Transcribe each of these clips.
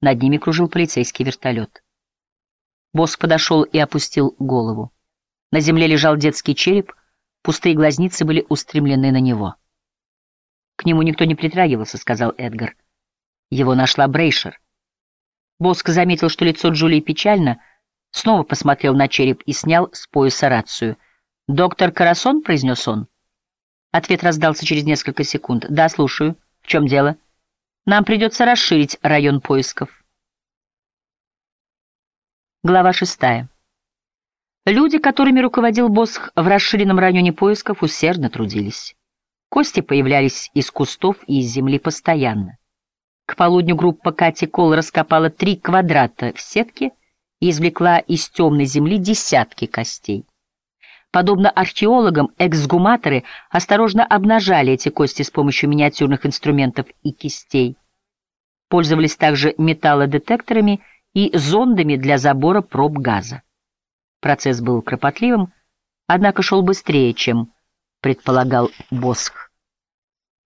Над ними кружил полицейский вертолет. Босс подошел и опустил голову. На земле лежал детский череп, пустые глазницы были устремлены на него. «К нему никто не притрагивался», — сказал Эдгар. Его нашла Брейшер. Боск заметил, что лицо Джулии печально, снова посмотрел на череп и снял с пояса рацию. «Доктор Карасон?» — произнес он. Ответ раздался через несколько секунд. «Да, слушаю. В чем дело?» «Нам придется расширить район поисков». Глава шестая. Люди, которыми руководил Босх в расширенном районе поисков, усердно трудились. Кости появлялись из кустов и из земли постоянно. К полудню группа Кати Кол раскопала три квадрата в сетке и извлекла из темной земли десятки костей. Подобно археологам, эксгуматоры осторожно обнажали эти кости с помощью миниатюрных инструментов и кистей. Пользовались также металлодетекторами и зондами для забора проб газа. Процесс был кропотливым, однако шел быстрее, чем предполагал Босх.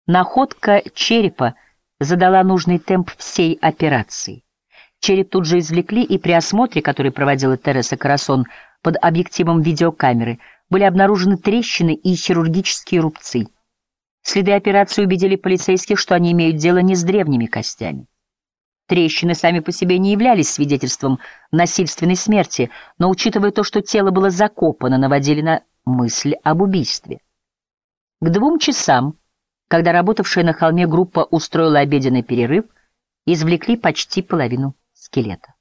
Находка черепа задала нужный темп всей операции. Череп тут же извлекли, и при осмотре, который проводила Тереса Карасон под объективом видеокамеры, были обнаружены трещины и хирургические рубцы. Следы операции убедили полицейских, что они имеют дело не с древними костями. Трещины сами по себе не являлись свидетельством насильственной смерти, но, учитывая то, что тело было закопано, наводили на мысль об убийстве. К двум часам, когда работавшая на холме группа устроила обеденный перерыв, извлекли почти половину скелета.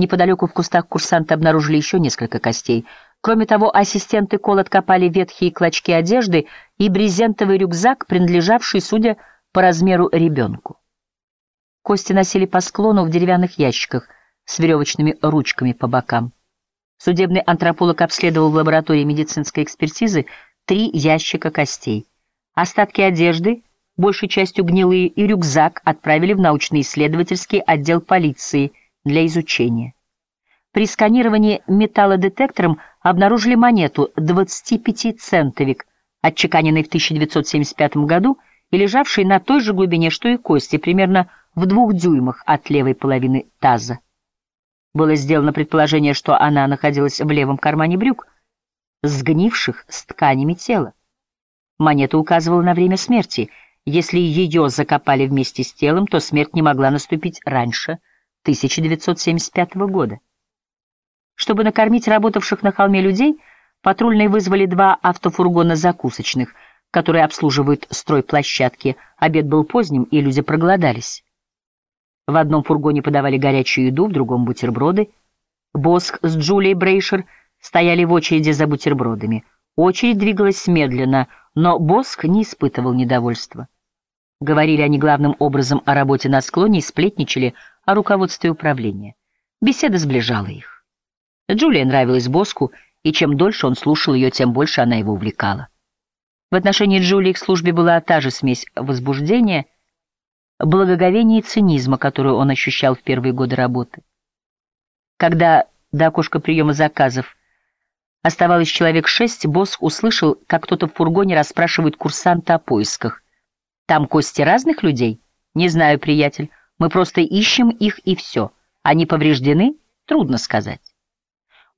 Неподалеку в кустах курсанты обнаружили еще несколько костей. Кроме того, ассистенты Кол откопали ветхие клочки одежды и брезентовый рюкзак, принадлежавший, судя по размеру, ребенку. Кости носили по склону в деревянных ящиках с веревочными ручками по бокам. Судебный антрополог обследовал в лаборатории медицинской экспертизы три ящика костей. Остатки одежды, большей частью гнилые, и рюкзак отправили в научно-исследовательский отдел полиции для изучения. При сканировании металлодетектором обнаружили монету 25-центовик, отчеканенной в 1975 году и лежавшей на той же глубине, что и кости, примерно в двух дюймах от левой половины таза. Было сделано предположение, что она находилась в левом кармане брюк, сгнивших с тканями тела. Монета указывала на время смерти. Если ее закопали вместе с телом, то смерть не могла наступить раньше 1975 года. Чтобы накормить работавших на холме людей, патрульные вызвали два автофургона закусочных, которые обслуживают стройплощадки. Обед был поздним, и люди проголодались. В одном фургоне подавали горячую еду, в другом — бутерброды. Боск с Джулией Брейшер стояли в очереди за бутербродами. Очередь двигалась медленно, но Боск не испытывал недовольства. Говорили они главным образом о работе на склоне и сплетничали о руководстве управления. Беседа сближала их. Джулия нравилась Боску, и чем дольше он слушал ее, тем больше она его увлекала. В отношении Джулии к службе была та же смесь возбуждения, благоговения и цинизма, которую он ощущал в первые годы работы. Когда до окошка приема заказов Оставалось человек шесть, босс услышал, как кто-то в фургоне расспрашивает курсанта о поисках. «Там кости разных людей?» «Не знаю, приятель. Мы просто ищем их и все. Они повреждены? Трудно сказать».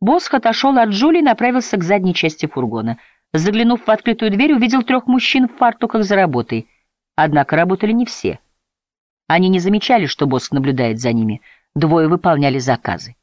Босх отошел от Джули и направился к задней части фургона. Заглянув в открытую дверь, увидел трех мужчин в фартуках за работой. Однако работали не все. Они не замечали, что Босх наблюдает за ними. Двое выполняли заказы.